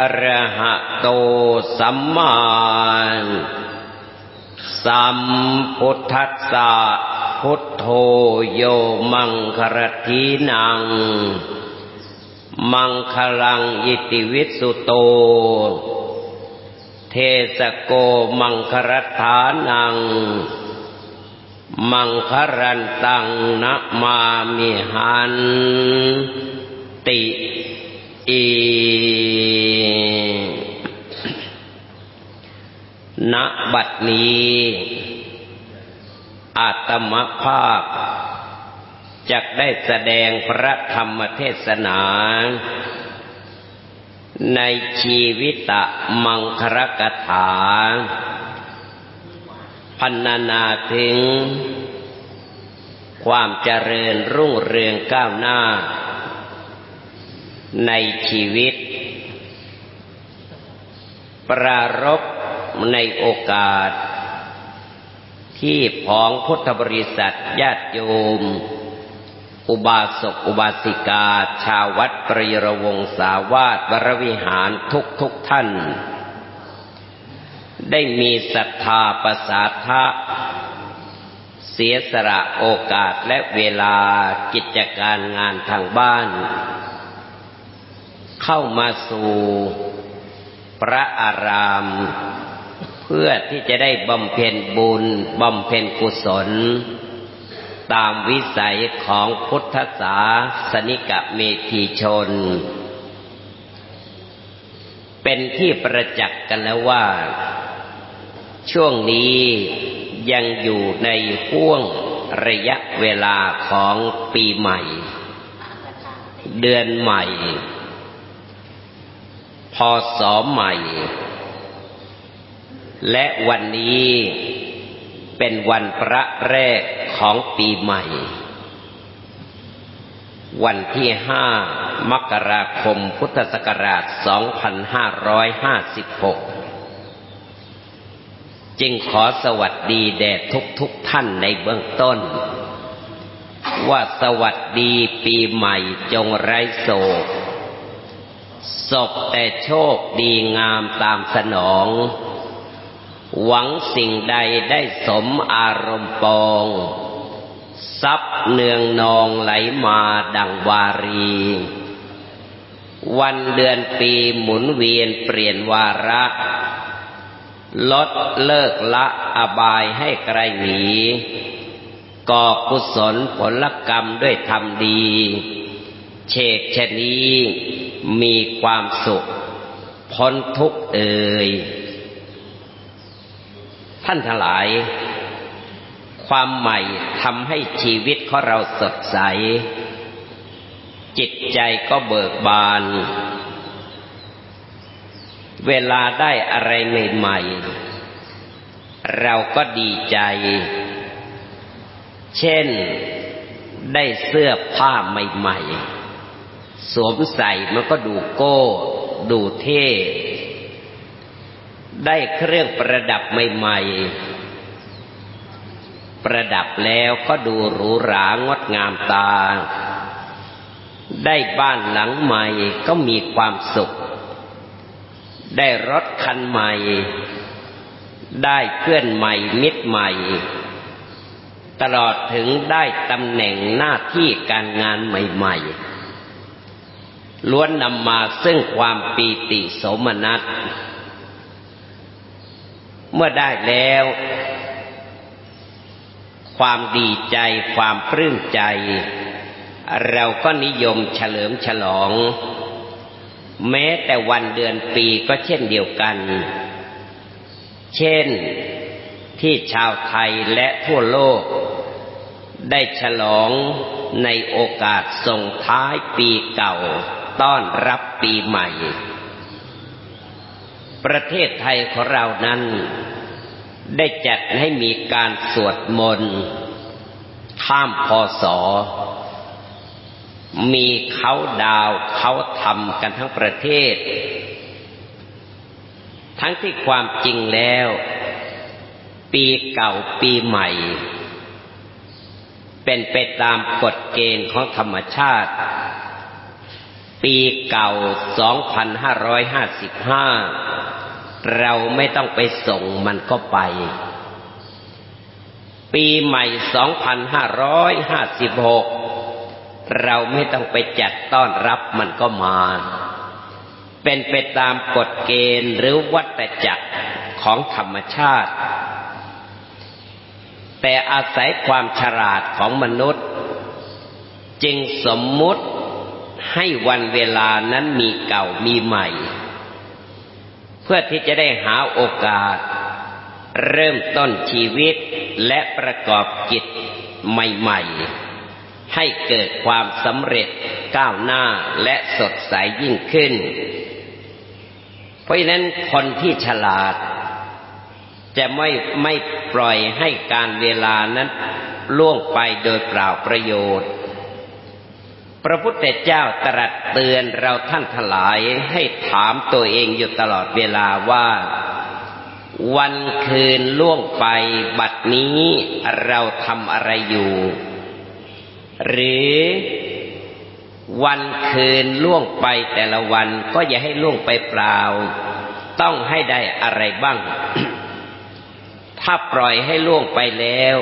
อรหะโตสัมมาสัมพุทธัสสะพุทโธโยมังครทีนัง มังคลังอิติวิสุโต เทสโกมังครฐานัง มังครันตังนะมามิหันติ อีณบัดนี้ อาตมภาพจะได้แสดงพระธรรมเทศนา ในชีวิตมังครกถา พันนาถึง ความเจริญรุ่งเรืองก้าวหน้า ในชีวิต ปรารบในโอกาส ที่ผองพุทธบริษัทญาติโยม อุบาสกอุบาสิกา ชาววัดปริรวงสาวาสวรวิหารทุกทุกท่าน ได้มีศรัทธาประสาทะเสียสละโอกาสและเวลากิจการงานทางบ้าน เข้ามาสู่พระอาราม เพื่อที่จะได้บำเพ็ญบุญบำเพ็ญกุศล ตามวิสัยของพุทธศาสนิกเมธีชน เป็นที่ประจักษ์กันแล้วว่า ช่วงนี้ยังอยู่ในห่วงระยะเวลาของปีใหม่ เดือนใหม่ พศใหม่ และวันนี้เป็นวันพระแรกของปีใหม่ วันที่ห้ามกราคมพุทธศักราช 2556 จึงขอสวัสดีแด่ทุกทุกท่านในเบื้องต้น ว่าสวัสดีปีใหม่จงไร้โศก ศพแต่โชคดีงามตามสนอง หวังสิ่งใดได้สมอารมณ์ปอง ทรัพย์เนืองนองไหลมาดังวารี วันเดือนปีหมุนเวียนเปลี่ยนวาระ ลดเลิกละอบายให้ไกลหนีก่อกุศลผลกรรมด้วยธรรมดี เชกชนี้ มีความสุข พ้นทุกเอ่ยท่านทั้งหลาย ความใหม่ทำให้ชีวิตของเราสดใส จิตใจก็เบิกบาน เวลาได้อะไรใหม่ๆเราก็ดีใจ เช่นได้เสื้อผ้าใหม่ ๆ สวมใส่มันก็ดูโก้ ดูเท่ ได้เครื่องประดับใหม่ ๆ ประดับแล้วก็ดูหรูหรางดงามตา ได้บ้านหลังใหม่ก็มีความสุข ได้รถคันใหม่ ได้เพื่อนใหม่มิตรใหม่ ตลอดถึงได้ตำแหน่งหน้าที่การงานใหม่ ๆ ล้วนนำมาซึ่งความปีติสมนัสเมื่อได้แล้ว ความดีใจความปลื้มใจ เราก็นิยมเฉลิมฉลอง แม้แต่วันเดือนปีก็เช่นเดียวกัน เช่นที่ชาวไทยและทั่วโลก ได้ฉลองในโอกาสส่งท้ายปีเก่า ต้อนรับปีใหม่ ประเทศไทยของเรานั้น ได้จัดให้มีการสวดมนต์ข้ามพศ มีเขาดาวเขาทำกันทั้งประเทศ ทั้งที่ความจริงแล้ว ปีเก่าปีใหม่ เป็นไปตามกฎเกณฑ์ของธรรมชาติ ปีเก่า 2555 เราไม่ต้องไปส่งมันก็ไป ปีใหม่ 2556 เราไม่ต้องไปจัดต้อนรับมันก็มา เป็นไปตามกฎเกณฑ์หรือวัตจักรของธรรมชาติ แต่อาศัยความฉลาดของมนุษย์ จึงสมมุติ ให้วันเวลานั้นมีเก่ามีใหม่ เพื่อที่จะได้หาโอกาส เริ่มต้นชีวิตและประกอบกิจใหม่ๆ ให้เกิดความสำเร็จก้าวหน้าและสดใสยิ่งขึ้น เพราะฉะนั้นคนที่ฉลาด จะไม่ไม่ปล่อยให้การเวลานั้นล่วงไปโดยเปล่าประโยชน์ พระพุทธเจ้าตรัสเตือนเราท่านทลายให้ถามตัวเองอยู่ตลอดเวลาว่า วันคืนล่วงไปบัดนี้เราทำอะไรอยู่ หรือวันคืนล่วงไปแต่ละวันก็อย่าให้ล่วงไปเปล่า ต้องให้ได้อะไรบ้าง ถ้าปล่อยให้ล่วงไปแล้ว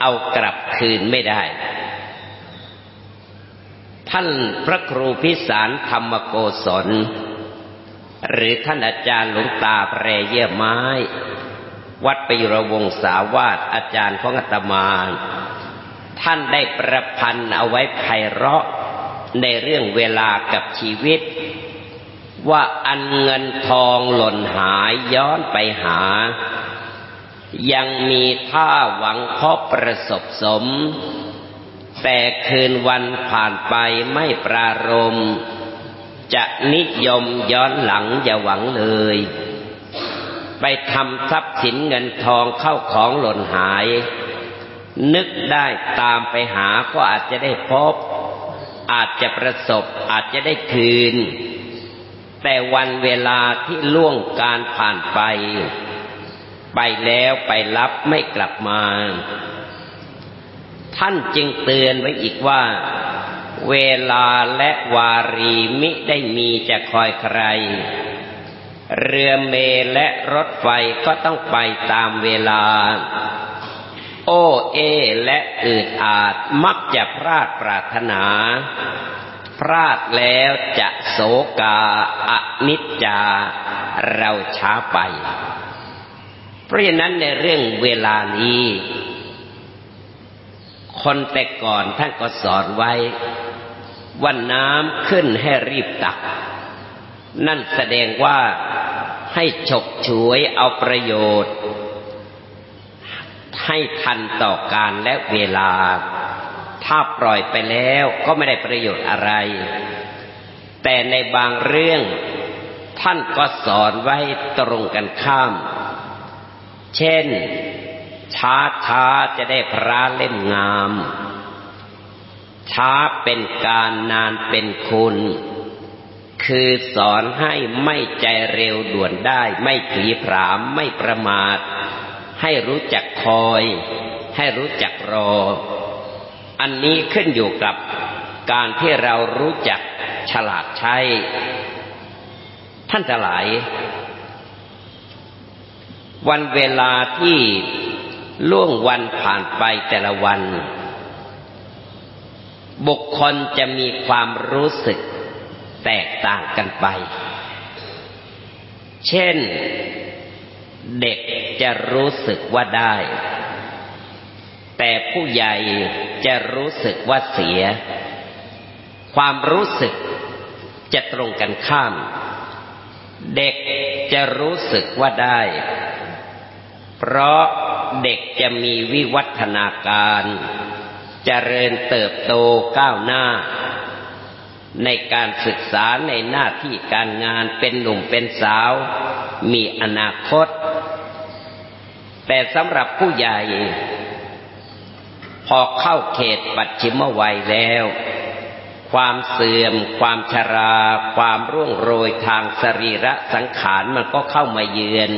เอากลับคืนไม่ได้ ท่านพระครูพิสารธรรมโกศล หรือท่านอาจารย์หลวงตาแปรเยี่ยไม้ วัดประยุรวงศาวาสอาจารย์ของอาตมาท่านได้ประพันธ์เอาไว้ไพเราะในเรื่องเวลากับชีวิต ว่าอันเงินทองหล่นหายย้อนไปหา ยังมีท่าหวังพบประสบสม แต่คืนวันผ่านไปไม่ปรารม จะนิยมย้อนหลังอย่าหวังเลย ไปทำทรัพย์สินเงินทองเข้าของหล่นหาย นึกได้ตามไปหาก็อาจจะได้พบ อาจจะประสบอาจจะได้คืน แต่วันเวลาที่ล่วงการผ่านไป ไปแล้วไปรับไม่กลับมา ท่านจึงเตือนไว้อีกว่า เวลาและวารีมิได้มีจะคอยใคร เรือเมและรถไฟก็ต้องไปตามเวลา โอเอและอืดอาดมักจะพลาดปรารถนาพลาดแล้วจะโศกาอนิจจา เราช้าไป เพราะฉะนั้นในเรื่องเวลานี้ คนแต่ก่อนท่านก็สอนไว้ว่าน้ำขึ้นให้รีบตัก นั่นแสดงว่าให้ฉกฉวยเอาประโยชน์ ให้ทันต่อการและเวลา ถ้าปล่อยไปแล้วก็ไม่ได้ประโยชน์อะไร แต่ในบางเรื่องท่านก็สอนไว้ตรงกันข้าม เช่น ช้าช้าจะได้พระเล่มงาม ช้าเป็นการนานเป็นคุณ คือสอนให้ไม่ใจเร็วด่วนได้ ไม่ผีผามไม่ประมาท ให้รู้จักคอย ให้รู้จักรอ อันนี้ขึ้นอยู่กับการที่เรารู้จักฉลาดใช้ ท่านจะหลายวันเวลาที่ ล่วงวันผ่านไปแต่ละวัน บุคคลจะมีความรู้สึกแตกต่างกันไป เช่น เด็กจะรู้สึกว่าได้ แต่ผู้ใหญ่จะรู้สึกว่าเสีย ความรู้สึกจะตรงกันข้าม เด็กจะรู้สึกว่าได้ เพราะ เด็กจะมีวิวัฒนาการจเจริญเติบโตก้าวหน้า ในการศึกษาในหน้าที่การงานเป็นหนุ่มเป็นสาว มีอนาคต แต่สำหรับผู้ใหญ่ พอเข้าเขตปัจฉิมวัยแล้ว ความเสื่อม ความชรา ความร่วงโรยทางสรีระสังขารมันก็เข้ามาเยือน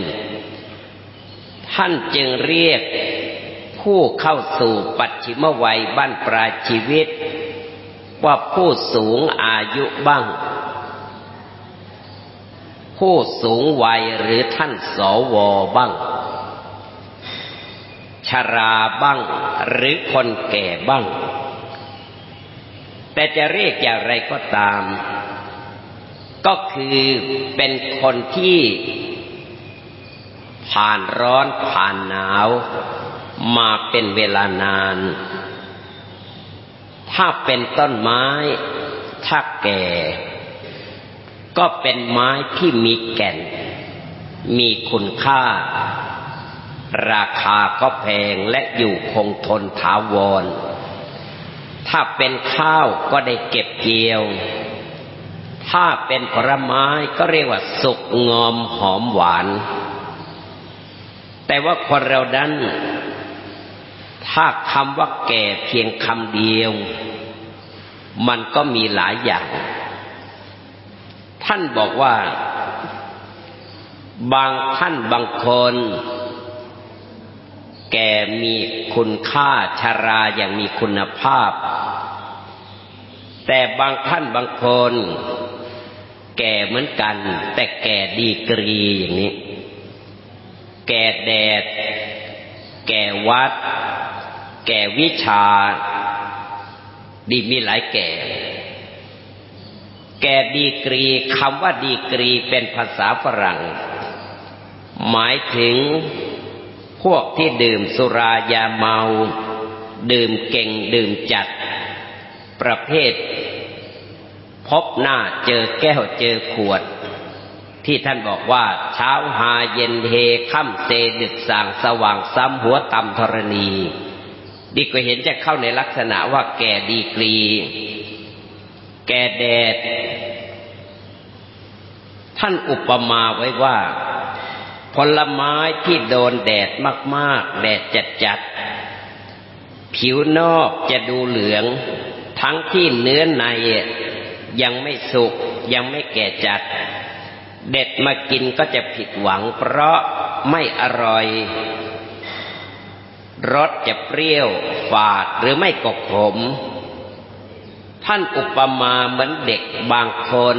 ท่านจึงเรียกผู้เข้าสู่ปัจฉิมวัยบ้านปลายชีวิต ว่าผู้สูงอายุบ้าง ผู้สูงวัยหรือท่านสวบ้าง ชราบ้างหรือคนแก่บ้าง แต่จะเรียกอย่างไรก็ตาม ก็คือเป็นคนที่ ผ่านร้อนผ่านหนาว มาเป็นเวลานาน ถ้าเป็นต้นไม้ ถ้าแก่ ก็เป็นไม้ที่มีแก่น มีคุณค่า ราคาก็แพงและอยู่คงทนถาวร ถ้าเป็นข้าวก็ได้เก็บเกี่ยว ถ้าเป็นผลไม้ก็เรียกว่าสุกงอมหอมหวาน แต่ว่าคนเราดันถ้าคำว่าแก่เพียงคำเดียว มันก็มีหลายอย่าง ท่านบอกว่า บางท่านบางคน แก่มีคุณค่าชาราอย่างมีคุณภาพ แต่บางท่านบางคน แก่เหมือนกัน แต่แก่ดีกรีอย่างนี้ แก่แดด แก่วัด แก่วิชา ดีมีหลายแก่ แก่ดีกรีคำว่าดีกรีเป็นภาษาฝรั่ง หมายถึงพวกที่ดื่มสุรายาเมา ดื่มเก่งดื่มจัด ประเภท พบหน้าเจอแก้วเจอขวด ที่ท่านบอกว่า เช้าหาเย็นเฮค่ำเซดึกสางสว่างซ้ำหัวตำธรณีดีกว่าเห็นจะเข้าในลักษณะว่าแก่ดีกรี แก่แดด ท่านอุปมาไว้ว่า ผลไม้ที่โดนแดดมาก ๆ แดดจัด ๆ ผิวนอกจะดูเหลือง ทั้งที่เนื้อในยังไม่สุกยังไม่แก่จัด เด็ดมากินก็จะผิดหวัง เพราะไม่อร่อย รสจะเปรี้ยวฝาดหรือไม่กกขม ท่านอุปมาเหมือนเด็กบางคน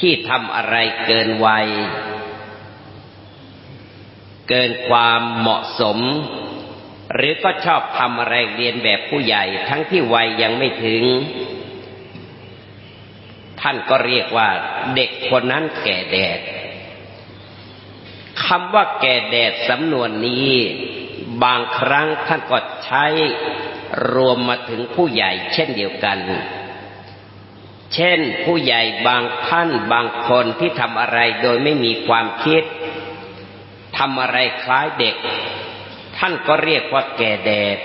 ที่ทำอะไรเกินวัย เกินความเหมาะสม หรือก็ชอบทำอะไรเรียนแบบผู้ใหญ่ทั้งที่วัยยังไม่ถึง ท่านก็เรียกว่า เด็กคนนั้นแก่แดดคำว่าแก่แดดสำนวนนี้ บางครั้งท่านก็ใช้รวมมาถึงผู้ใหญ่เช่นเดียวกัน เช่นผู้ใหญ่บางท่านบางคนที่ทำอะไรโดยไม่มีความคิดทำอะไรคล้ายเด็ก ท่านก็เรียกว่าแก่แดด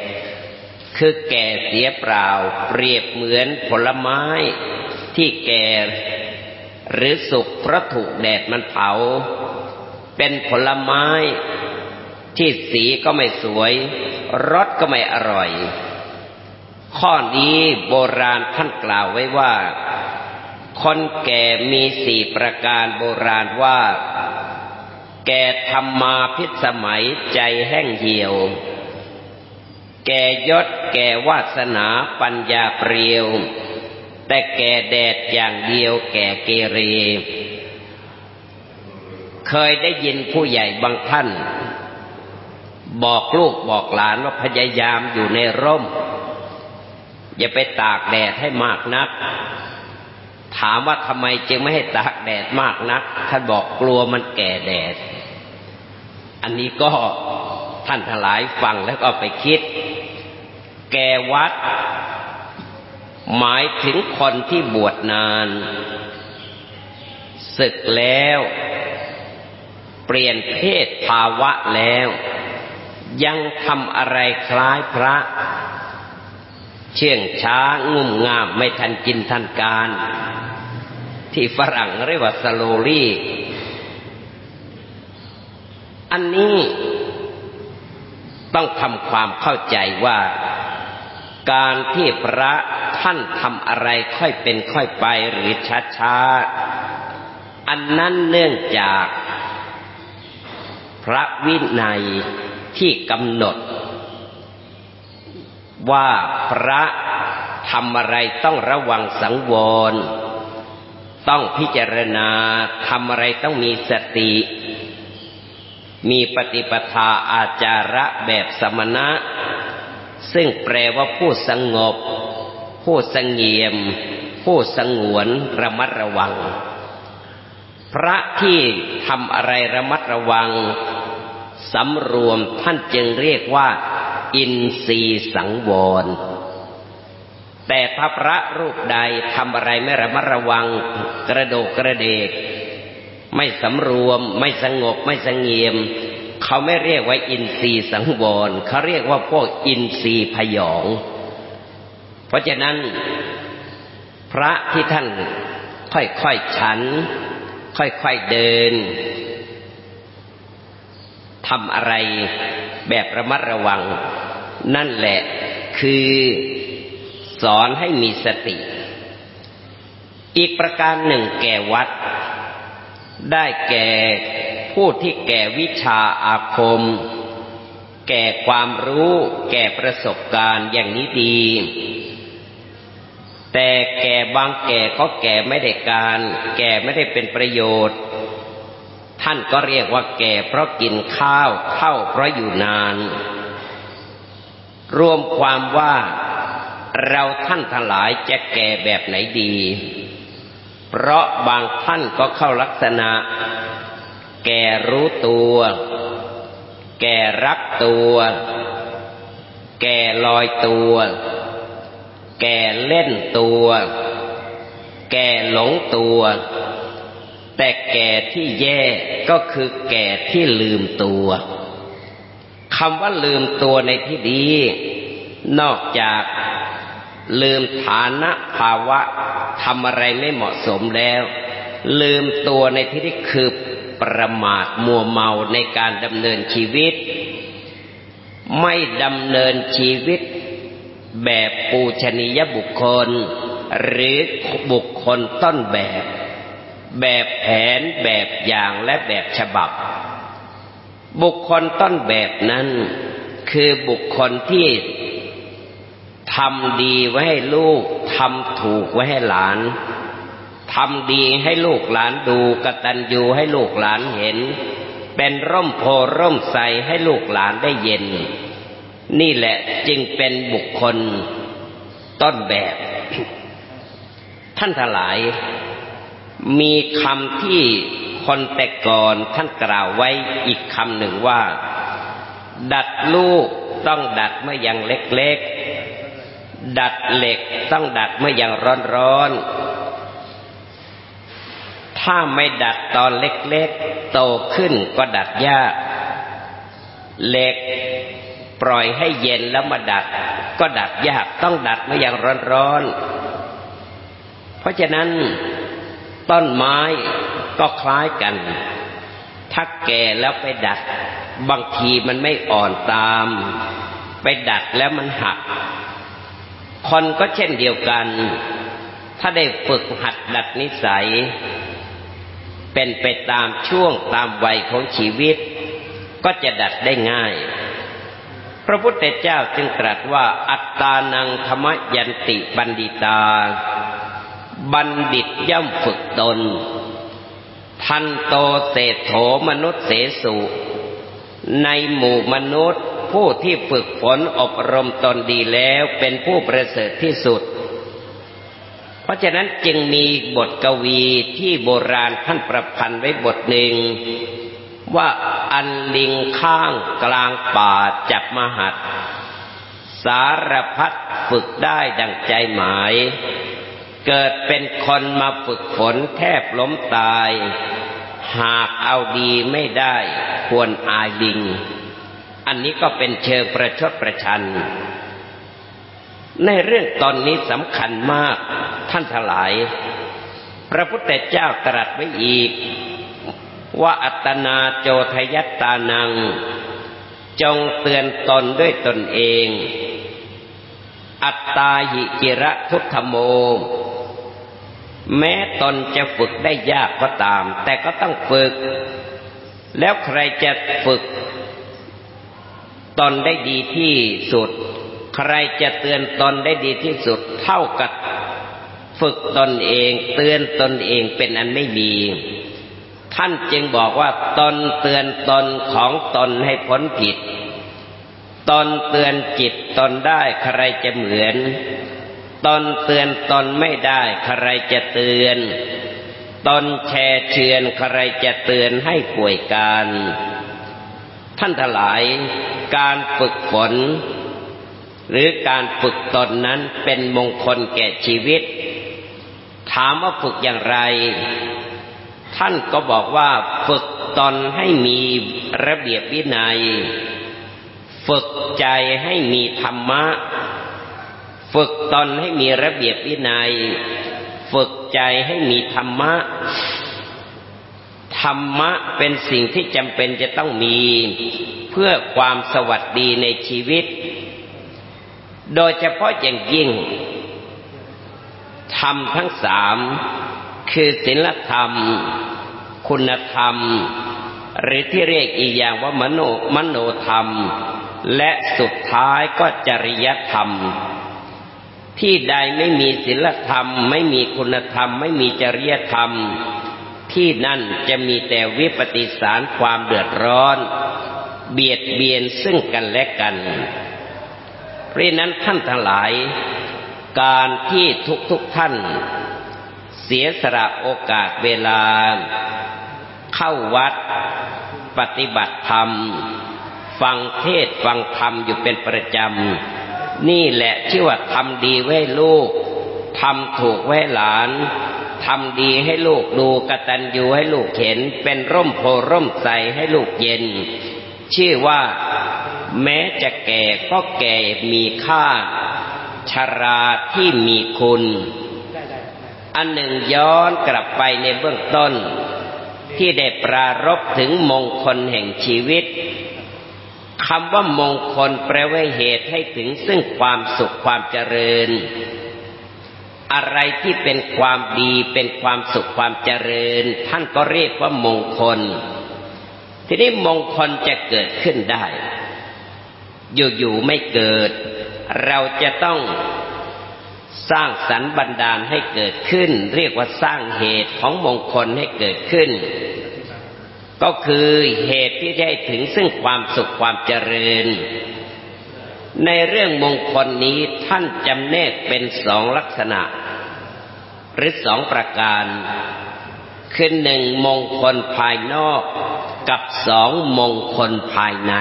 คือแก่เสียเปล่า เปรียบเหมือนผลไม้ ที่แก่หรือสุกเพราะถูกแดดมันเผา เป็นผลไม้ที่สีก็ไม่สวย รสก็ไม่อร่อย ข้อนี้โบราณท่านกล่าวไว้ว่า คนแก่มีสี่ประการโบราณว่า แก่ธรรมาพิสมัยใจแห้งเหี่ยว แก่ยศแก่วาสนาปัญญาเปรียว แต่แก่แดดอย่างเดียวแก่เกเร เคยได้ยินผู้ใหญ่บางท่าน บอกลูกบอกหลานว่าพยายามอยู่ในร่ม อย่าไปตากแดดให้มากนัก ถามว่าทำไมจึงไม่ให้ตากแดดมากนัก ท่านบอกกลัวมันแก่แดด อันนี้ก็ท่านทลายฟังแล้วก็ไปคิด แก่วัด หมายถึงคนที่บวชนานศึกแล้ว เปลี่ยนเพศภาวะแล้ว ยังทำอะไรคล้ายพระ เชื่องช้างุ่มงามไม่ทันกินทันการ ที่ฝรั่งเรียกว่าสโลลี่อันนี้ต้องทำความเข้าใจว่า การที่พระท่านทำอะไรค่อยเป็นค่อยไปหรือช้าๆ อันนั้นเนื่องจาก พระวินัยที่กำหนด ว่าพระทำอะไรต้องระวังสังวร ต้องพิจารณาทำอะไรต้องมีสติ มีปฏิปทาอาจาระแบบสมณะ ซึ่งแปลว่าผู้สงบ ผู้สงเงียม ผู้สงวนระมัดระวัง พระที่ทำอะไรระมัดระวังสำรวมท่านจึงเรียกว่า อินทรีสังวร แต่ถ้าพระรูปใดทำอะไรไม่ระมัดระวัง กระโดกกระเดก ไม่สำรวม ไม่สงบไม่สงเงียม เขาไม่เรียกว่าอินทรีย์สังวรเขาเรียกว่าพวกอินทรีย์พยอง เพราะฉะนั้น พระที่ท่านค่อยๆฉัน ค่อยๆเดินทำอะไรแบบระมัดระวัง นั่นแหละคือสอนให้มีสติ อีกประการหนึ่งแก่วัด ได้แก่ ผู้ที่แก่วิชาอาคม แก่ความรู้ แก่ประสบการณ์อย่างนี้ดี แต่แก่บางแก่ก็แก่ไม่ได้การ แก่ไม่ได้เป็นประโยชน์ ท่านก็เรียกว่าแก่เพราะกินข้าวเท่าเพราะอยู่นาน รวมความว่าเราท่านทั้งหลายจะแก่แบบไหนดี เพราะบางท่านก็เข้าลักษณะ แก่รู้ตัว แก่รักตัว แก่ลอยตัว แก่เล่นตัว แก่หลงตัว แต่แก่ที่แย่ก็คือแก่ที่ลืมตัวคำว่าลืมตัวในที่ดี นอกจากลืมฐานะภาวะทำอะไรไม่เหมาะสมแล้ว ลืมตัวในที่นี้คือ ประมาทมัวเมาในการดำเนินชีวิต ไม่ดำเนินชีวิตแบบปูชนียบุคคล หรือบุคคลต้นแบบ แบบแผนแบบอย่างและแบบฉบับ บุคคลต้นแบบนั้นคือบุคคลที่ทำดีไว้ให้ลูกทำถูกไว้ให้หลาน ทำดีให้ลูกหลานดูกตัญญูให้ลูกหลานเห็น เป็นร่มโพร่มใสให้ลูกหลานได้เย็น นี่แหละจึงเป็นบุคคลต้นแบบ ท่านทลาย มีคำที่คนแต่ก่อนท่านกล่าวไว้อีกคำหนึ่งว่า ดัดลูกต้องดัดเมื่อยังเล็กดัดเหล็กต้องดัดเมื่อยังร้อนๆ ถ้าไม่ดัดตอนเล็กๆ โตขึ้นก็ดัดยากเหล็กปล่อยให้เย็นแล้วมาดัด ก็ดัดยากต้องดัดเมื่อยังร้อนๆ เพราะฉะนั้นต้นไม้ก็คล้ายกัน ถ้าแก่แล้วไปดัด บางทีมันไม่อ่อนตาม ไปดัดแล้วมันหัก คนก็เช่นเดียวกัน ถ้าได้ฝึกหัดดัดนิสัย เป็นไปตามช่วงตามวัยของชีวิต ก็จะดัดได้ง่าย พระพุทธเจ้าจึงตรัสว่าอัตตานังธรรมยันติบัณฑิตา บัณฑิตย่อมฝึกตน ทันโตเศโถมนุษย์เสสุ ในหมู่มนุษย์ผู้ที่ฝึกฝนอบรมตนดีแล้วเป็นผู้ประเสริฐที่สุด เพราะฉะนั้นจึงมีบทกวีที่โบราณท่านประพันธ์ไว้บทหนึ่ง ว่าอันลิงข้างกลางป่าจับมหัด สารพัดฝึกได้ดังใจหมาย เกิดเป็นคนมาฝึกฝนแทบล้มตาย หากเอาดีไม่ได้ควรอายลิง อันนี้ก็เป็นเชิงประชดประชัน ในเรื่องตอนนี้สำคัญมากท่านทั้งหลาย พระพุทธเจ้าตรัสไว้อีก ว่าอัตนาโจทยัตตานัง จงเตือนตนด้วยตนเอง อัตตาหิกิระทุธโม แม้ตนจะฝึกได้ยากก็ตาม แต่ก็ต้องฝึก แล้วใครจะฝึก ตนได้ดีที่สุด ใครจะเตือนตนได้ดีที่สุดเท่ากับฝึกตนเองเตือนตนเองเป็นอันไม่มี ท่านจึงบอกว่าตนเตือนตนของตนให้พ้นผิด ตนเตือนจิตตนได้ใครจะเหมือน ตนเตือนตนไม่ได้ใครจะเตือน ตนแช่เชือนใครจะเตือนให้ป่วยการ ท่านทลายการฝึกฝน หรือการฝึกตนนั้นเป็นมงคลแก่ชีวิต ถามว่าฝึกอย่างไร ท่านก็บอกว่าฝึกตนให้มีระเบียบวินัย ฝึกใจให้มีธรรมะ ฝึกตนให้มีระเบียบวินัย ฝึกใจให้มีธรรมะ ธรรมะเป็นสิ่งที่จำเป็นจะต้องมี เพื่อความสวัสดีในชีวิต โดยเฉพาะอย่างยิ่งธรรมทั้งสามคือศีลธรรม คุณธรรม หรือที่เรียกอีกอย่างว่ามโนมโนธรรม และสุดท้ายก็จริยธรรม ที่ใดไม่มีศีลธรรม ไม่มีคุณธรรม ไม่มีจริยธรรม ที่นั่นจะมีแต่วิปฏิสารความเดือดร้อน เบียดเบียนซึ่งกันและกัน ราะนั้นท่านทั้งหลาย การที่ทุกทุกท่าน เสียสละโอกาสเวลา เข้าวัดปฏิบัติธรรม ฟังเทศฟังธรรมอยู่เป็นประจำ นี่แหละชื่อว่าทำดีไว้ลูกทำถูกไว้หลานทำดีให้ลูกดูกตัญญูให้ลูกเห็น เป็นร่มโพร่มใสให้ลูกเย็น ชื่อว่า แม้จะแก่ก็แก่มีค่า ชราที่มีคุณ อันหนึ่งย้อนกลับไปในเบื้องต้น ที่ได้ปรารบถึงมงคลแห่งชีวิตคำว่ามงคลแปลว่าเหตุให้ถึงซึ่งความสุขความเจริญ อะไรที่เป็นความดีเป็นความสุขความเจริญ ท่านก็เรียกว่ามงคล ทีนี้มงคลจะเกิดขึ้นได้ อยู่ๆไม่เกิด เราจะต้องสร้างสรรบันดาลให้เกิดขึ้น เรียกว่าสร้างเหตุของมงคลให้เกิดขึ้น ก็คือเหตุที่ได้ถึงซึ่งความสุขความเจริญ ในเรื่องมงคลนี้ท่านจำแนกเป็นสองลักษณะ หรือสองประการ คือหนึ่งมงคลภายนอกกับสองมงคลภายใน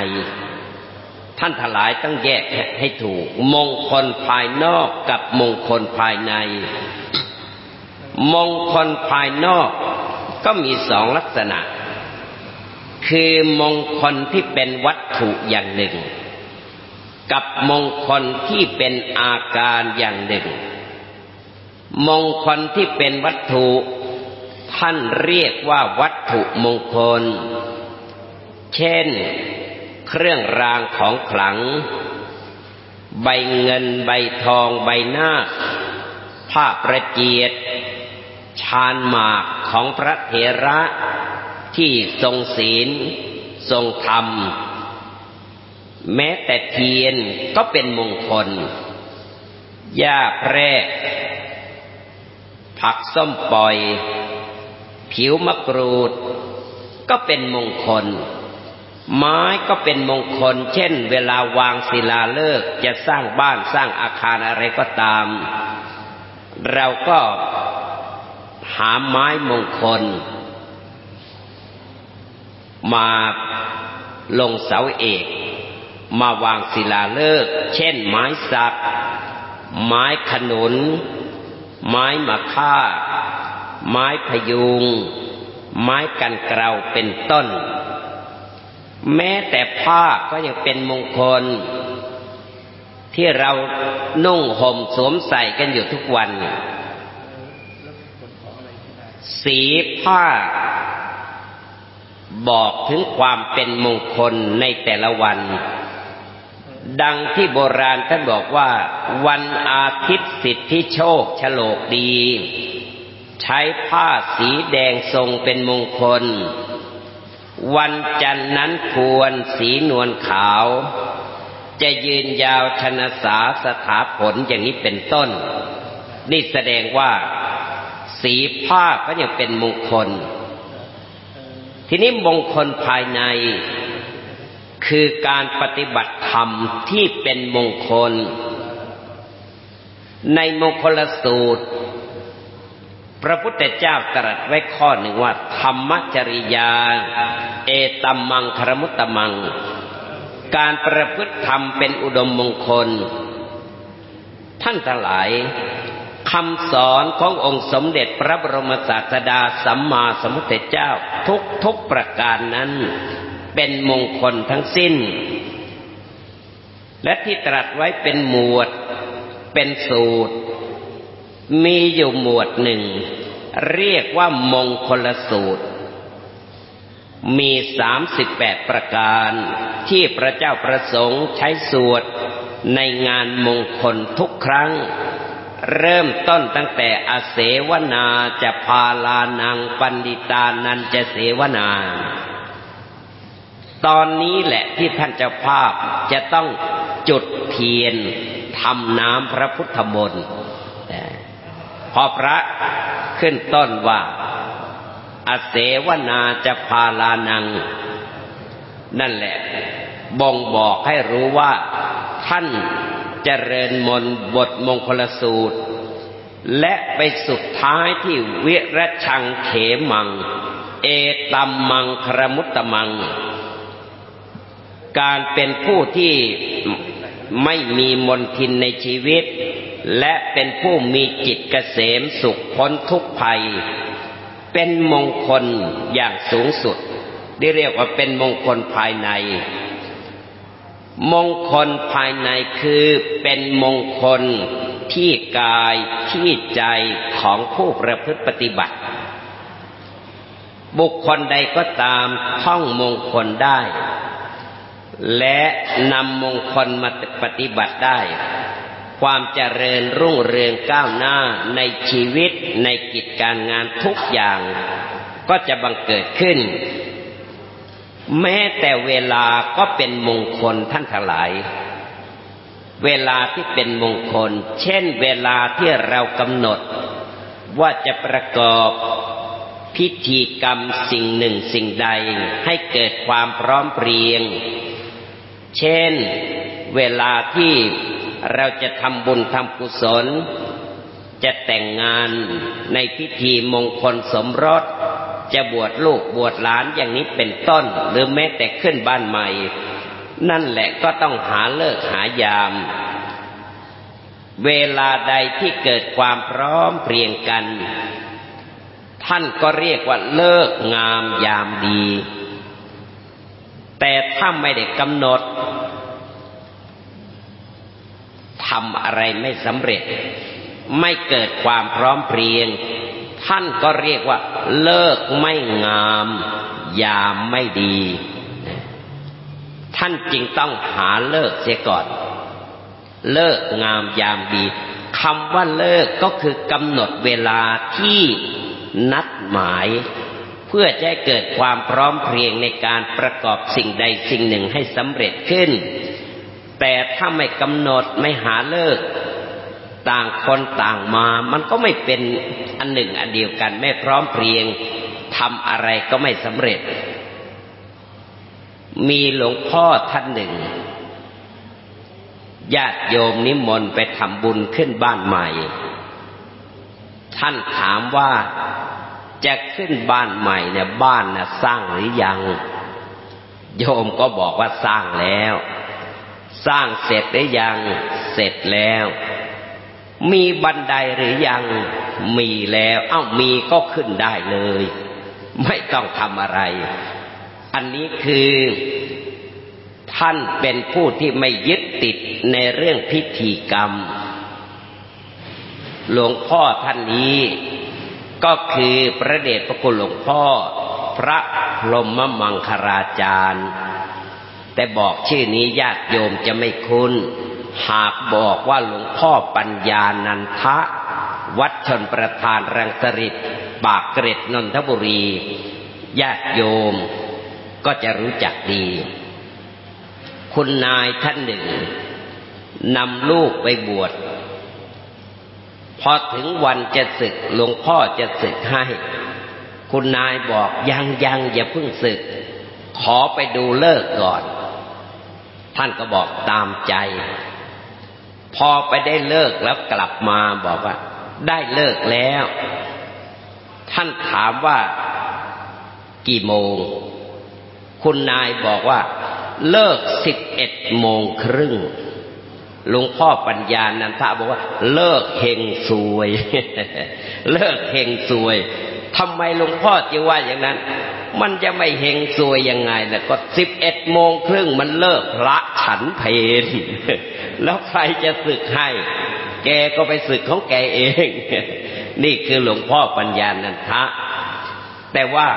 ท่านทลายต้องแยกให้ถูก มงคลภายนอกกับมงคลภายใน มงคลภายนอกก็มีสองลักษณะ คือมงคลที่เป็นวัตถุอย่างหนึ่ง กับมงคลที่เป็นอาการอย่างหนึ่ง มงคลที่เป็นวัตถุ ท่านเรียกว่าวัตถุมงคล เช่น เครื่องรางของขลัง ใบเงินใบทองใบหน้า ผ้าประเจียดชานหมากของพระเถระที่ทรงศีล ทรงธรรม แม้แต่เทียนก็เป็นมงคลหญ้าแพรก ผักส้มปล่อย ผิวมะกรูด ก็เป็นมงคล ไม้ก็เป็นมงคล เช่น เวลาวางศิลาฤกษ์จะสร้างบ้านสร้างอาคารอะไรก็ตาม เราก็หาไม้มงคล มาลงเสาเอก มาวางศิลาฤกษ์เช่น ไม้สัก ไม้ขนุน ไม้มะค่า ไม้พยุง ไม้กันเกลาเป็นต้น แม้แต่ผ้าก็ยังเป็นมงคล ที่เรานุ่งห่มสวมใส่กันอยู่ทุกวัน สีผ้า บอกถึงความเป็นมงคลในแต่ละวัน ดังที่โบราณท่านบอกว่า วันอาทิตย์สิทธิโชคฉลกดี ใช้ผ้าสีแดงทรงเป็นมงคล วันจันนั้นควรสีนวลขาว จะยืนยาวชนะสาสถาผลอย่างนี้เป็นต้น นี่แสดงว่า สีผ้าก็ยังเป็นมงคล ทีนี้มงคลภายใน คือการปฏิบัติธรรมที่เป็นมงคล ในมงคลสูตร พระพุทธเจ้าตรัสไว้ข้อหนึ่งว่า ธรรมจริยา เอตัมมังครมุตตมัง การประพฤติธรรมเป็นอุดมมงคล ท่านทั้งหลายคำสอนขององค์สมเด็จพระบรมศาสดาสัมมาสัมพุทธเจ้าทุกทุกประการนั้น เป็นมงคลทั้งสิ้น และที่ตรัสไว้เป็นหมวด เป็นสูตร มีอยู่หมวดหนึ่ง เรียกว่ามงคลสูตร มีสามสิบแปดประการที่พระเจ้าประสงค์ใช้สวดในงานมงคลทุกครั้ง เริ่มต้นตั้งแต่อาเสวนาจะพาลานังปันดิตานันจะเสวนา ตอนนี้แหละที่ท่านเจ้าภาพจะต้องจุดเทียนทำน้ำพระพุทธมนต์ พอพระขึ้นต้นว่าอเสวนาจะพาลานัง นั่นแหละบ่งบอกให้รู้ว่า ท่านเจริญมนบทมงคลสูตร และไปสุดท้ายที่วิรชังเขมัง เอตัมมังครมุตตมัง การเป็นผู้ที่ไม่มีมนทินในชีวิต และเป็นผู้มีจิตเกษมสุขพ้นทุกภัย เป็นมงคลอย่างสูงสุดที่เรียกว่าเป็นมงคลภายใน มงคลภายในคือเป็นมงคลที่กายที่ใจของผู้ประพฤติปฏิบัติ บุคคลใดก็ตามท่องมงคลได้ และนำมงคลมาปฏิบัติได้ ความเจริญรุ่งเรืองก้าวหน้าในชีวิตในกิจการงานทุกอย่างก็จะบังเกิดขึ้น แม้แต่เวลาก็เป็นมงคลท่านทั้งหลาย เวลาที่เป็นมงคล เช่นเวลาที่เรากำหนด ว่าจะประกอบพิธีกรรมสิ่งหนึ่งสิ่งใดให้เกิดความพร้อมเพรียง เช่นเวลาที่ เราจะทำบุญทำกุศล จะแต่งงานในพิธีมงคลสมรส จะบวชลูกบวชหลานอย่างนี้เป็นต้น หรือแม้แต่ขึ้นบ้านใหม่ นั่นแหละก็ต้องหาเลิกหายาม เวลาใดที่เกิดความพร้อมเพรียงกัน ท่านก็เรียกว่าเลิกงามยามดี แต่ถ้าไม่ได้กำหนด ทำอะไรไม่สำเร็จ ไม่เกิดความพร้อมเพรียง ท่านก็เรียกว่า เลิกไม่งาม ยามไม่ดี ท่านจึงต้องหาเลิกเสียก่อน เลิกงามยามดีคำว่าเลิกก็คือกำหนดเวลาที่นัดหมาย เพื่อจะเกิดความพร้อมเพรียงในการประกอบสิ่งใดสิ่งหนึ่งให้สำเร็จขึ้น แต่ถ้าไม่กำหนดไม่หาเลิก ต่างคนต่างมา มันก็ไม่เป็นอันหนึ่งอันเดียวกัน ไม่พร้อมเพรียงทำอะไรก็ไม่สำเร็จ มีหลวงพ่อท่านหนึ่งญาติโยมนิมนต์ไปทำบุญขึ้นบ้านใหม่ ท่านถามว่าจะขึ้นบ้านใหม่เนี่ยบ้านน่ะสร้างหรือยัง โยมก็บอกว่าสร้างแล้ว สร้างเสร็จหรือยังเสร็จแล้ว มีบันไดหรือยังมีแล้ว เอ้ามีก็ขึ้นได้เลย ไม่ต้องทำอะไร อันนี้คือท่านเป็นผู้ที่ไม่ยึดติดในเรื่องพิธีกรรม หลวงพ่อท่านนี้ ก็คือพระเดชพระคุณหลวงพ่อ พระพรหมมังคลาจารย์ แต่บอกชื่อนี้ญาติโยมจะไม่คุ้น หากบอกว่าหลวงพ่อปัญญานันทะ วัดชนประธานรังสริตปากเกร็ดนนทบุรี ญาติโยมก็จะรู้จักดี คุณนายท่านหนึ่งนำลูกไปบวชพอถึงวันจะศึกหลวงพ่อจะศึกให้ คุณนายบอกยังยังอย่าเพิ่งศึก ขอไปดูเลิกก่อน ท่านก็บอกตามใจ พอไปได้เลิกแล้วกลับมาบอกว่า ได้เลิกแล้ว ท่านถามว่ากี่โมง คุณนายบอกว่า เลิกสิบเอ็ดโมงครึ่งหลวงพ่อปัญญานันทะบอกว่า เลิกเฮงซวย เลิกเฮงซวย ทำไมหลวงพ่อจะว่าอย่างนั้น มันจะไม่เฮงซวยยังไงล่ะก็สิบเอ็ดโมงครึ่งมันเลิกพระฉันเพนแล้วใครจะศึกให้ แกก็ไปศึกของแกเอง นี่คือหลวงพ่อปัญญานันทะ แต่ว่า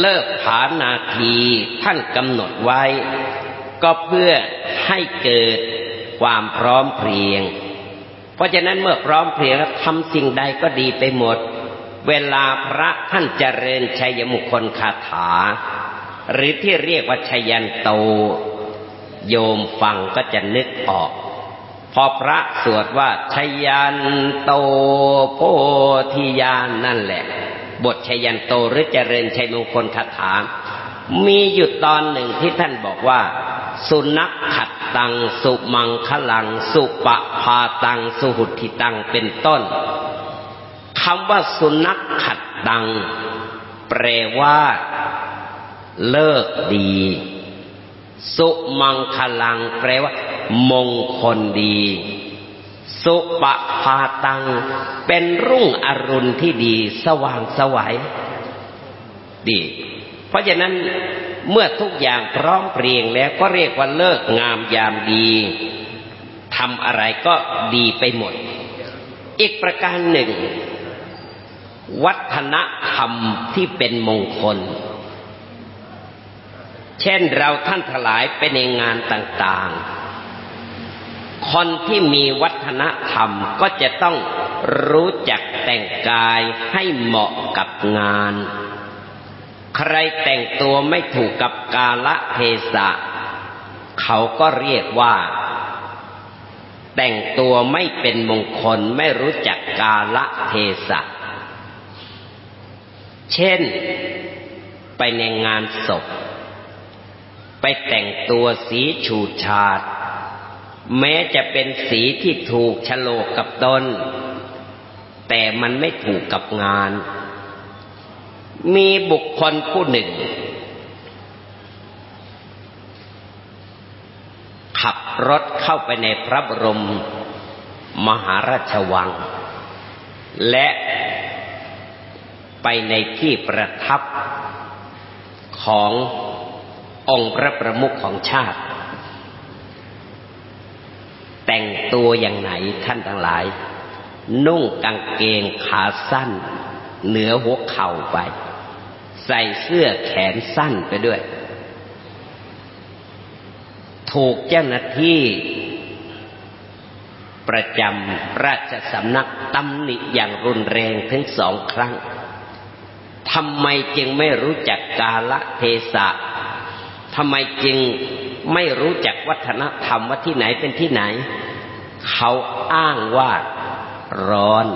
เลิกผานาทีท่านกำหนดไว้ ก็เพื่อให้เกิดความพร้อมเพรียง เพราะฉะนั้นเมื่อพร้อมเพรียงแล้วทำสิ่งใดก็ดีไปหมด เวลาพระท่านเจริญชัยมงคลคาถา หรือที่เรียกว่าชัยันโต โยมฟังก็จะนึกออก พอพระสวดว่าชัยันโตโพธิญาณนั่นแหละ บทชยันโตหรือเจริญชัยมงคลคาถา มีอยู่ตอนหนึ่งที่ท่านบอกว่า สุนัขขัดตัง สุมังคลัง สุปะพาตัง สุหุติตังเป็นต้น คำว่าสุนัขขัดตัง แปลว่า เลิกดี สุมังคลัง แปลว่า มงคลดี สุปพาตัง เป็นรุ่งอรุณที่ดี สว่างสวัยดี เพราะฉะนั้นเมื่อทุกอย่างพร้อมเพรียงแล้วก็เรียกว่าเลิกงามยามดีทำอะไรก็ดีไปหมด อีกประการหนึ่ง วัฒนธรรมที่เป็นมงคล เช่นเราท่านทลายไปในงานต่างๆ คนที่มีวัฒนธรรมก็จะต้องรู้จักแต่งกายให้เหมาะกับงาน ใครแต่งตัวไม่ถูกกับกาละเทศะ เขาก็เรียกว่า แต่งตัวไม่เป็นมงคลไม่รู้จักกาละเทศะ เช่น ไปในงานศพ ไปแต่งตัวสีฉูดฉาด แม้จะเป็นสีที่ถูกฉลกกับตนแต่มันไม่ถูกกับงาน มีบุคคลผู้หนึ่ง ขับรถเข้าไปในพระบรมมหาราชวัง และ ไปในที่ประทับขององค์พระประมุขของชาติ แต่งตัวอย่างไหนท่านทั้งหลาย นุ่งกางเกงขาสั้น เหนือหัวเข่าไป ใส่เสื้อแขนสั้นไปด้วย ถูกเจ้าหน้าที่ประจำราชสำนักตำหนิอย่างรุนแรงถึงสองครั้ง ทำไมจึงไม่รู้จักกาละเทศะทำไมจึงไม่รู้จักวัฒนธรรมว่าที่ไหนเป็นที่ไหน เขาอ้างว่าร้อน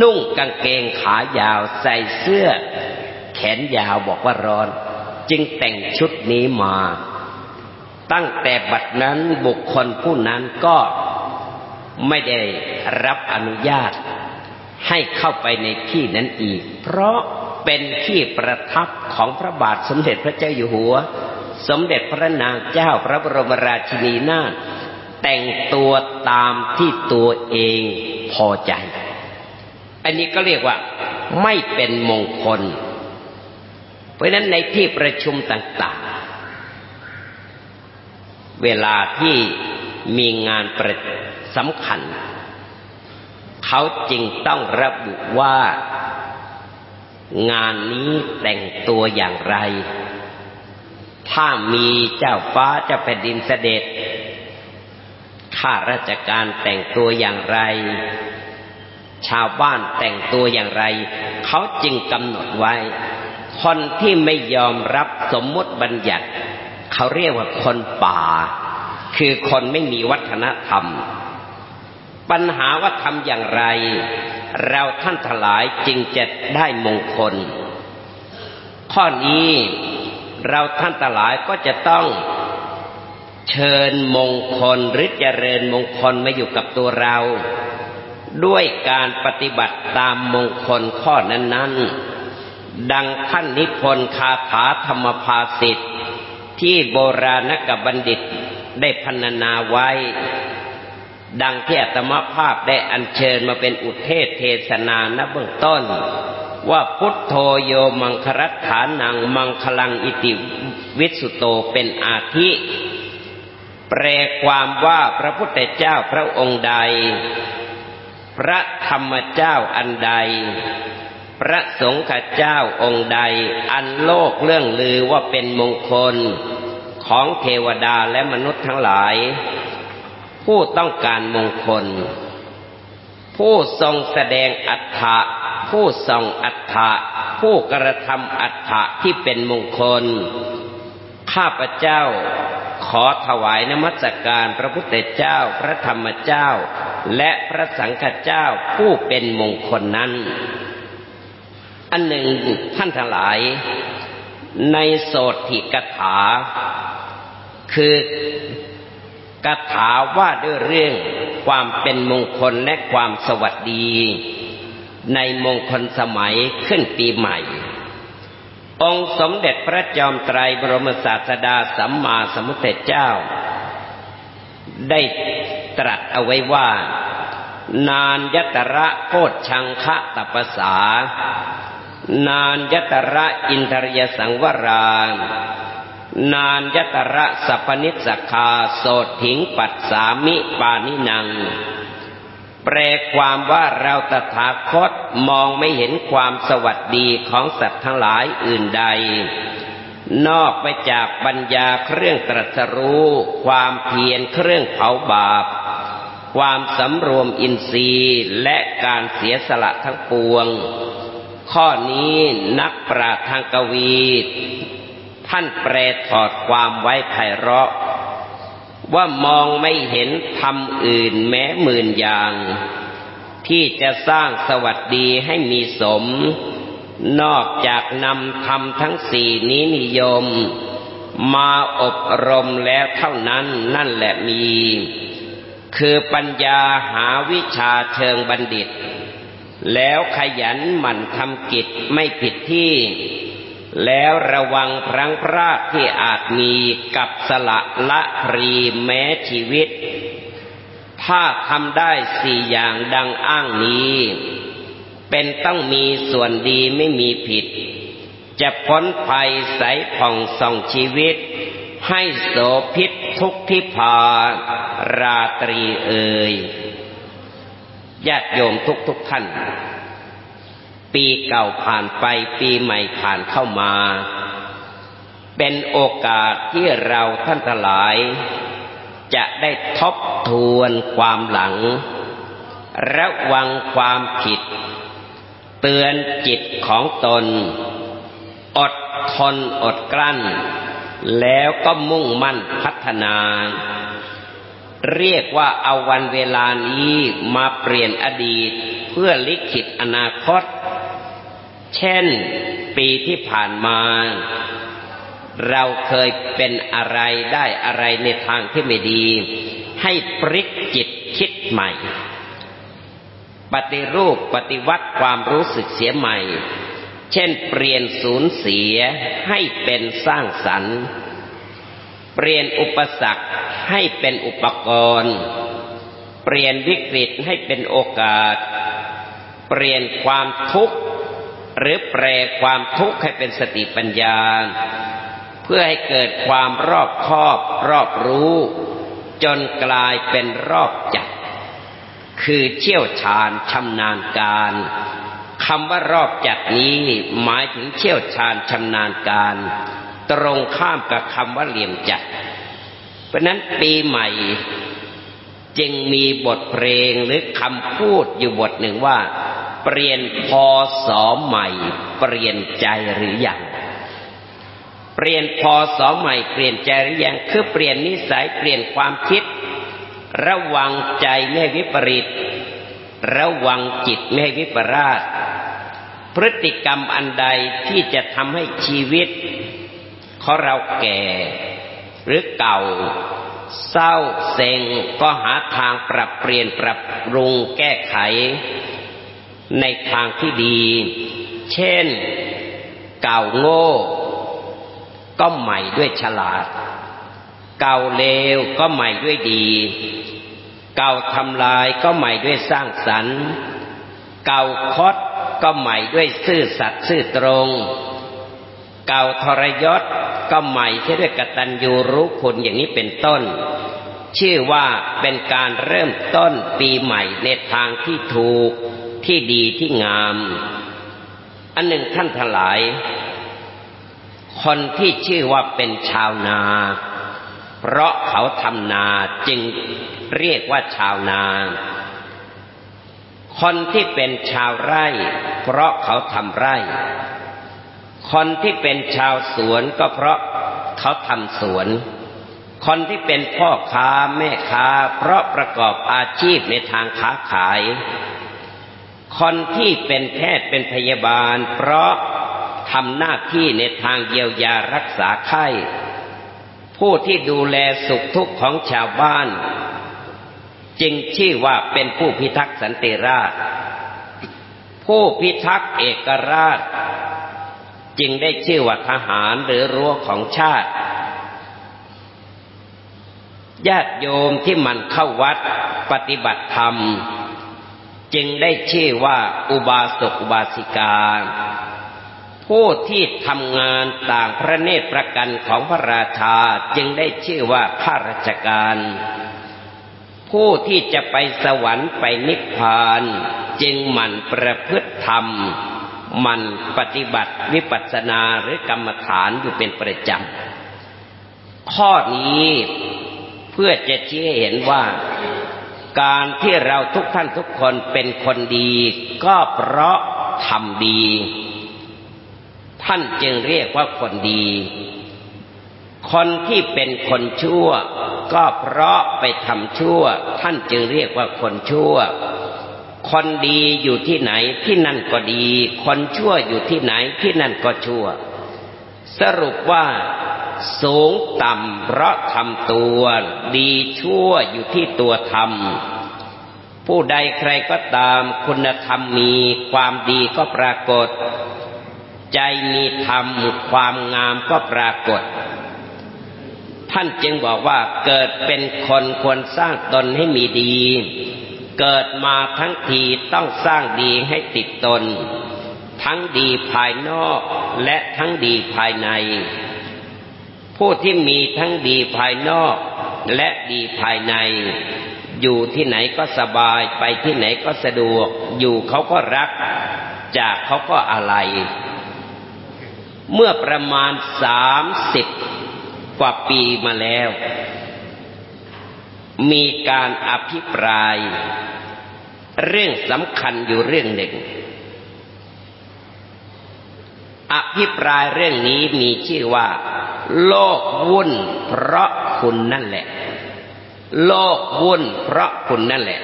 นุ่งกางเกงขายาวใส่เสื้อ แขนยาวบอกว่าร้อน จึงแต่งชุดนี้มา ตั้งแต่บัดนั้นบุคคลผู้นั้นก็ไม่ได้รับอนุญาต ให้เข้าไปในที่นั้นอีก เพราะเป็นที่ประทับของพระบาทสมเด็จพระเจ้าอยู่หัว สมเด็จพระนางเจ้าพระบรมราชินีนาถแต่งตัวตามที่ตัวเองพอใจ อันนี้ก็เรียกว่าไม่เป็นมงคล เพราะนั้นในที่ประชุมต่าง ๆ เวลาที่มีงานประสำคัญ เขาจึงต้องระบุว่างานนี้แต่งตัวอย่างไร ถ้ามีเจ้าฟ้าเจ้าแผ่นดินเสด็จ ข้าราชการแต่งตัวอย่างไร ชาวบ้านแต่งตัวอย่างไร เขาจึงกำหนดไว้ คนที่ไม่ยอมรับสมมติบัญญัติ เขาเรียกว่าคนป่า คือคนไม่มีวัฒนธรรม ปัญหาว่าทำอย่างไร เราท่านทลายจึงจะได้มงคล ข้อนี้เราท่านทลายก็จะต้องเชิญมงคลหรือเจริญมงคลมาอยู่กับตัวเรา ด้วยการปฏิบัติตามมงคลข้อนั้นๆ ดังท่านนิพนธ์คาถาธรรมภาสิทธิ์ที่โบราณกบัณฑิตได้พรรณนาไว้ ดังที่อัตมภาพได้อัญเชิญมาเป็นอุเทศเทศนาณเบื้องต้น ว่าพุทโธโยมังครัตฐานังมังคลังอิติวิสุโตเป็นอาทิ แปลความว่าพระพุทธเจ้าพระองค์ใด พระธรรมเจ้าอันใด พระสงฆ์เจ้าองค์ใด อันโลกเรื่องลือว่าเป็นมงคลของเทวดาและมนุษย์ทั้งหลาย ผู้ต้องการมงคล ผู้ทรงแสดงอัฏฐะผู้ทรงอัฏฐะผู้กระทำอัฏฐะที่เป็นมงคล ข้าพเจ้าขอถวายนมัสการพระพุทธเจ้าพระธรรมเจ้า และพระสังฆเจ้าผู้เป็นมงคลนั้น อันหนึ่งท่านทั้งหลาย ในโสติกถา คือ กถาว่าด้วยเรื่องความเป็นมงคลและความสวัสดี ในมงคลสมัยขึ้นปีใหม่ องค์สมเด็จพระจอมไตรบรมศาสดาสัมมาสัมพุทธเจ้า ได้ตรัสเอาไว้ว่า นานยตระโพชังคะตปสานานยตระอินทรยสังวราน นานยตระสัพนิสคาโสถิงปัสสามิปานินัง แปลความว่าเราตถาคตมองไม่เห็นความสวัสดีของสัตว์ทั้งหลายอื่นใด นอกไปจากปัญญาเครื่องตรัสรู้ ความเพียรเครื่องเผาบาป ความสำรวมอินทรีย์และการเสียสละทั้งปวง ข้อนี้นักปราชญ์ทางกวี ท่านแปลถอดความไว้ไพเราะ ว่ามองไม่เห็นทำอื่นแม้หมื่นอย่าง ที่จะสร้างสวัสดีให้มีสม นอกจากนำธรรมทั้งสี่นี้นิยม มาอบรมแล้วเท่านั้นนั่นแหละมี คือปัญญาหาวิชาเชิงบัณฑิต แล้วขยันหมั่นทำกิจไม่ผิดที่ แล้วระวังพลังพรากที่อาจมีกับสละละพรีแม้ชีวิต ถ้าทำได้สี่อย่างดังอ้างนี้ เป็นต้องมีส่วนดีไม่มีผิด จะพ้นภัยใสผ่องส่องชีวิต ให้โสพิษทุกทิพาราตรีเอ่ยญาติโยมทุกทุกท่าน ปีเก่าผ่านไปปีใหม่ผ่านเข้ามา เป็นโอกาสที่เราท่านทั้งหลาย จะได้ทบทวนความหลัง ระวังความผิด เตือนจิตของตน อดทนอดกลั้น แล้วก็มุ่งมั่นพัฒนาเรียกว่าเอาวันเวลานี้มาเปลี่ยนอดีตเพื่อลิขิตอนาคต เช่นปีที่ผ่านมา เราเคยเป็นอะไรได้อะไรในทางที่ไม่ดี ให้ปริกจิตคิดใหม่ ปฏิรูปปฏิวัติความรู้สึกเสียใหม่ เช่นเปลี่ยนสูญเสียให้เป็นสร้างสรรค์เปลี่ยนอุปสรรคให้เป็นอุปกรณ์ เปลี่ยนวิกฤตให้เป็นโอกาส เปลี่ยนความทุกข์ หรือแปลความทุกข์ให้เป็นสติปัญญา เพื่อให้เกิดความรอบคอบรอบรู้ จนกลายเป็นรอบจัด คือเชี่ยวชาญชำนาญการคำว่ารอบจัดนี้หมายถึงเชี่ยวชาญชำนาญการ ตรงข้ามกับคำว่าเหลี่ยมจัด เพราะนั้นปีใหม่จึงมีบทเพลงหรือคำพูดอยู่บทหนึ่งว่า เปลี่ยนพอสอใหม่ เปลี่ยนใจหรือยังเปลี่ยนพอสอใหม่เปลี่ยนใจหรือยังคือเปลี่ยนนิสัยเปลี่ยนความคิด ระวังใจไม่วิปริต ระวังจิตไม่วิปราช พฤติกรรมอันใดที่จะทำให้ชีวิตของเราแก่ หรือเก่า เศร้าเซ็งก็หาทางปรับเปลี่ยนปรับปรุงแก้ไข ในทางที่ดี เช่นเก่าโง่ ก็ใหม่ด้วยฉลาด เก่าเลวก็ใหม่ด้วยดี เก่าทำลายก็ใหม่ด้วยสร้างสรรค์ เก่าคดก็ใหม่ด้วยซื่อสัตย์ซื่อตรง เก่าทรยศก็ใหม่ใช้ด้วยกตัญญูรู้คุณอย่างนี้เป็นต้น ชื่อว่าเป็นการเริ่มต้นปีใหม่ในทางที่ถูก ที่ดีที่งาม อันหนึ่งท่านทั้งหลาย คนที่ชื่อว่าเป็นชาวนา เพราะเขาทำนาจึงเรียกว่าชาวนา คนที่เป็นชาวไร่ เพราะเขาทำไร่ คนที่เป็นชาวสวนก็เพราะเขาทำสวนคนที่เป็นพ่อค้าแม่ค้า เพราะประกอบอาชีพในทางค้าขาย คนที่เป็นแพทย์เป็นพยาบาล เพราะทำหน้าที่ในทางเยียวยารักษาไข้ ผู้ที่ดูแลสุขทุกข์ของชาวบ้าน จึงชื่อว่าเป็นผู้พิทักษ์สันติราษฎร์ผู้พิทักษ์เอกราช จึงได้ชื่อว่าทหารหรือรั้วของชาติญาติโยมที่มันเข้าวัดปฏิบัติธรรม จึงได้ชื่อว่าอุบาสกอุบาสิกา ผู้ที่ทำงานต่างพระเนตรประกันของพระราชาจึงได้ชื่อว่าข้าราชการ ผู้ที่จะไปสวรรค์ไปนิพพาน จึงหมั่นประพฤติธรรมหมั่นปฏิบัติวิปัสสนาหรือกรรมฐานอยู่เป็นประจำข้อนี้เพื่อจะชี้ให้เห็นว่า การที่เราทุกท่านทุกคนเป็นคนดี ก็เพราะทำดี ท่านจึงเรียกว่าคนดี คนที่เป็นคนชั่ว ก็เพราะไปทำชั่ว ท่านจึงเรียกว่าคนชั่ว คนดีอยู่ที่ไหนที่นั่นก็ดี คนชั่วอยู่ที่ไหนที่นั่นก็ชั่ว สรุปว่า สูงต่ำเพราะทำตัว ดีชั่วอยู่ที่ตัวทำผู้ใดใครก็ตามคุณธรรมมีความดีก็ปรากฏ ใจมีธรรมความงามก็ปรากฏ ท่านจึงบอกว่าเกิดเป็นคนควรสร้างตนให้มีดี เกิดมาทั้งทีต้องสร้างดีให้ติดตน ทั้งดีภายนอกและทั้งดีภายใน ผู้ที่มีทั้งดีภายนอกและดีภายใน อยู่ที่ไหนก็สบายไปที่ไหนก็สะดวก อยู่เขาก็รัก จากเขาก็อะไร เมื่อประมาณสามสิบกว่าปีมาแล้ว มีการอภิปราย เรื่องสำคัญอยู่เรื่องหนึ่ง อภิปรายเรื่องนี้มีชื่อว่า โลกวุ่น เพราะคุณนั่นแหละ โลกวุ่น เพราะคุณนั่นแหละ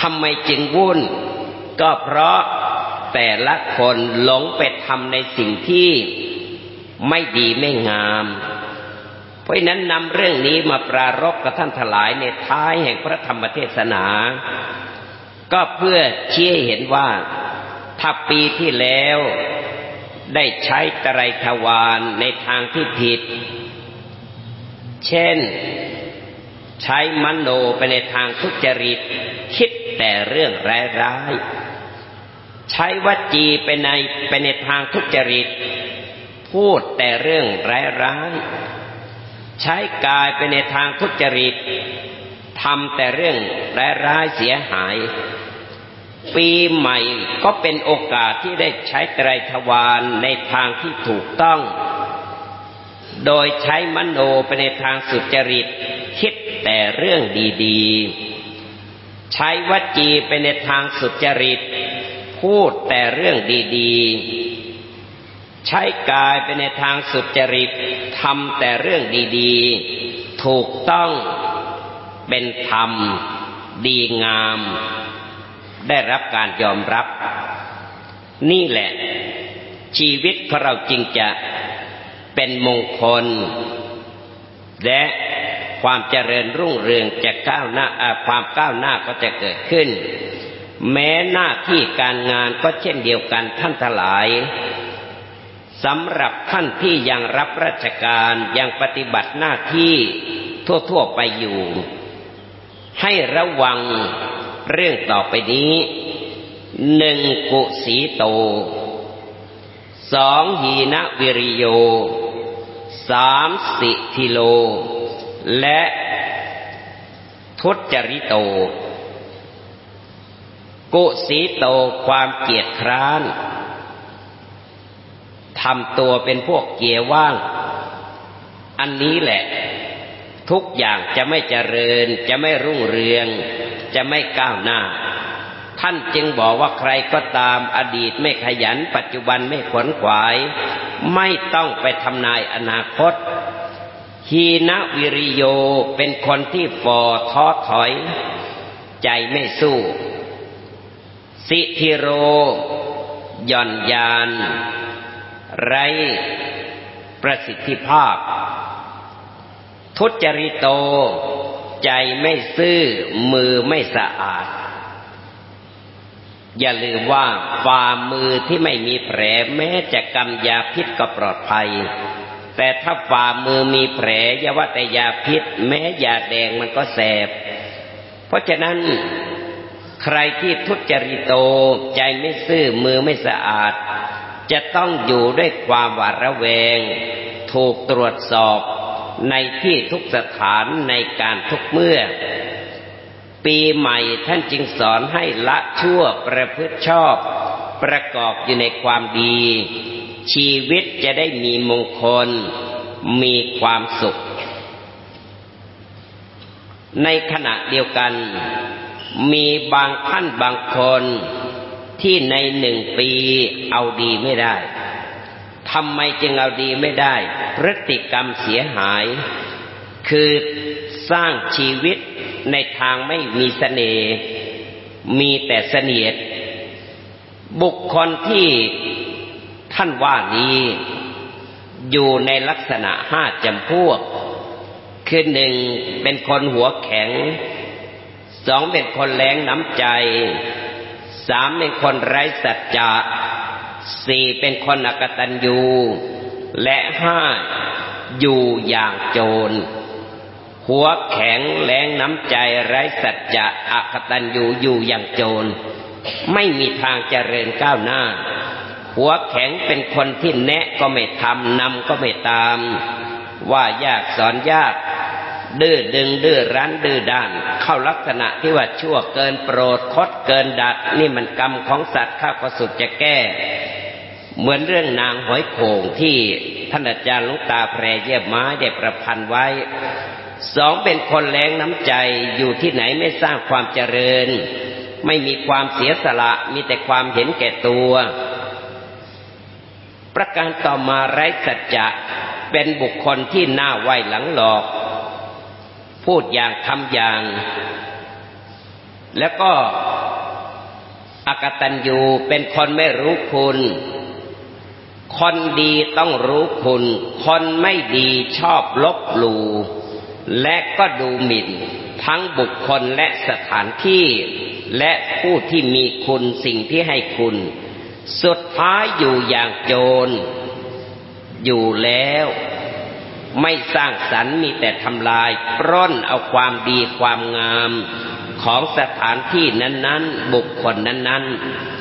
ทำไมจึงวุ่น ก็เพราะแต่ละคนหลงไปทำในสิ่งที่ไม่ดีไม่งาม เพราะนั้นนำเรื่องนี้มาปรารบกับท่านทลายในท้ายแห่งพระธรรมเทศนา ก็เพื่อชี้เห็นว่า ถ้าปีที่แล้วได้ใช้ตรทวารในทางที่ผิด เช่น ใช้มโนไปในทางทุจริต คิดแต่เรื่องร้ายๆ ใช้วจีไปในไปในทางทุจริต พูดแต่เรื่องร้ายๆ ใช้กายไปในทางทุจริตทำแต่เรื่องร้ายๆเสียหาย ปีใหม่ก็เป็นโอกาสที่ได้ใช้ไตรทวารในทางที่ถูกต้อง โดยใช้มโนไปในทางสุจริต คิดแต่เรื่องดีๆ ใช้วจีไปในทางสุจริต พูดแต่เรื่องดีๆ ใช้กายไปในทางสุจริตทำแต่เรื่องดีๆ ถูกต้องเป็นธรรม ดีงาม ได้รับการยอมรับ นี่แหละ ชีวิตของเราจริงจะเป็นมงคล และความเจริญรุ่งเรืองจะก้าวหน้าความก้าวหน้าก็จะเกิดขึ้น แม้หน้าที่การงานก็เช่นเดียวกันท่านทลายสำหรับท่านที่ยังรับราชการยังปฏิบัติหน้าที่ทั่ว ๆ ไปอยู่ ให้ระวัง เรื่องต่อไปนี้หนึ่งกุสีโตสองหีนวิริโยสามสิทิโล และทุจริโต กุสีโตความเกียจคร้านทำตัวเป็นพวกเกียร์ว่าง อันนี้แหละ ทุกอย่างจะไม่เจริญจะไม่รุ่งเรือง จะไม่ก้าวหน้า ท่านจึงบอกว่าใครก็ตามอดีตไม่ขยัน ปัจจุบันไม่ขวนขวาย ไม่ต้องไปทำนายอนาคตฮีนวิริโยเป็นคนที่ฟอท้อถอย ใจไม่สู้ สิทิโรย่อนยาน ไรประสิทธิภาพ ทุจริโต ใจไม่ซื่อมือไม่สะอาด อย่าลืมว่าฝ่ามือที่ไม่มีแผลแม้จะกำยาพิษก็ปลอดภัย แต่ถ้าฝ่ามือมีแผลอย่าว่าแต่ยาพิษ แม้ยาแดงมันก็แสบ เพราะฉะนั้นใครที่ทุจริตโตใจไม่ซื่อมือไม่สะอาด จะต้องอยู่ด้วยความหวาดระแวง ถูกตรวจสอบ ในที่ทุกสถานในการทุกเมื่อ ปีใหม่ท่านจึงสอนให้ละชั่วประพฤติชอบ ประกอบอยู่ในความดี ชีวิตจะได้มีมงคล มีความสุข ในขณะเดียวกัน มีบางท่านบางคนที่ในหนึ่งปีเอาดีไม่ได้ ทำไมจึงเอาดีไม่ได้ พฤติกรรมเสียหาย คือสร้างชีวิตในทางไม่มีเสน่ห์มีแต่เสนียด บุคคลที่ท่านว่านี้อยู่ในลักษณะห้าจำพวก คือหนึ่งเป็นคนหัวแข็ง สองเป็นคนแรงน้ำใจ สามเป็นคนไร้สัจจะ สี่เป็นคนอกตัญญูและห้าอยู่อย่างโจร หัวแข็งแรงน้ำใจไร้สัจจะอกตัญญูอยู่อย่างโจร ไม่มีทางเจริญก้าวหน้า หัวแข็งเป็นคนที่แนะก็ไม่ทำนำก็ไม่ตาม ว่ายากสอนยาก ดื้อดึงดื้อรั้นดื้อด้าน เข้าลักษณะที่ว่าชั่วเกินโปรดคดเกินดัด นี่มันกรรมของสัตว์ข้าก็สุดจะแก้ เหมือนเรื่องนางหอยโขงที่ท่านอาจารย์ลุงตาแพรเยี่ยมไม้ได้ประพันธ์ไว้ สองเป็นคนแรงน้ำใจอยู่ที่ไหนไม่สร้างความเจริญ ไม่มีความเสียสละมีแต่ความเห็นแก่ตัว ประการต่อมาไร้สัจจะเป็นบุคคลที่หน้าไหวหลังหลอก พูดอย่างทำอย่าง แล้วก็อากตัญญูเป็นคนไม่รู้คุณ คนดีต้องรู้คุณ คนไม่ดีชอบลบหลู่และก็ดูหมิ่น ทั้งบุคคลและสถานที่และผู้ที่มีคุณสิ่งที่ให้คุณ สุดท้ายอยู่อย่างโจร อยู่แล้ว ไม่สร้างสรรค์มีแต่ทำลาย ปร้นเอาความดีความงามของสถานที่นั้น ๆ บุคคลนั้น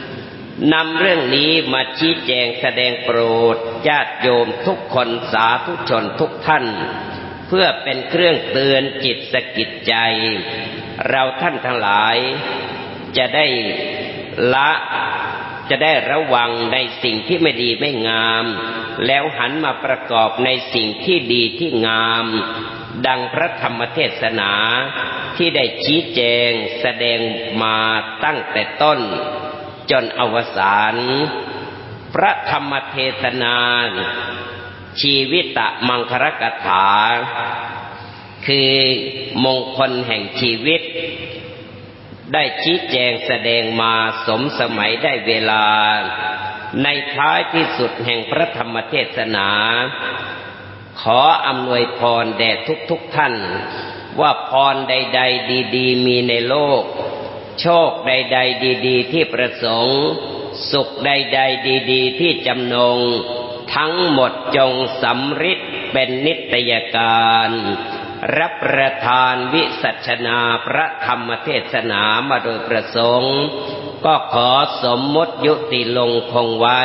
ๆนำเรื่องนี้มาชี้แจงแสดงโปรดญาติโยมทุกคนสาธุชนทุกท่าน เพื่อเป็นเครื่องเตือนจิตสกิดใจ เราท่านทั้งหลาย จะได้ละจะได้ระวังในสิ่งที่ไม่ดีไม่งาม แล้วหันมาประกอบในสิ่งที่ดีที่งาม ดังพระธรรมเทศนาที่ได้ชี้แจงแสดงมาตั้งแต่ต้น จนอวสานพระธรรมเทศนา ชีวิตะมังครกถา คือมงคลแห่งชีวิต ได้ชี้แจงแสดงมาสมสมัยได้เวลา ในท้ายที่สุดแห่งพระธรรมเทศนา ขออำนวยพรแด่ทุกๆทท่าน ว่าพรใด ๆ ดีๆ มีในโลก โชคใด ๆ ดี ๆ ที่ประสงค์ สุขใด ๆ ดี ๆ ที่จำนง ทั้งหมดจงสำริดเป็นนิตยการ รับประทานวิสัชนาพระธรรมเทศนามาโดยประสงค์ ก็ขอสมมติยุติลงคงไว้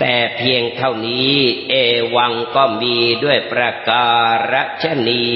แต่เพียงเท่านี้เอวังก็มีด้วยประการชนี